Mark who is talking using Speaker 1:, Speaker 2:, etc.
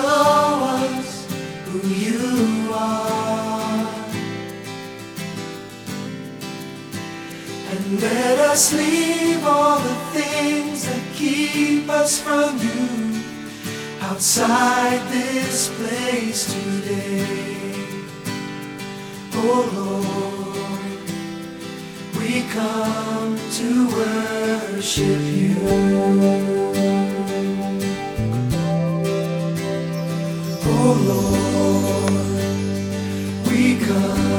Speaker 1: show us who you are. And let us leave all the things that keep us from you outside this place today. Oh Lord, we come to worship you. Lord, we come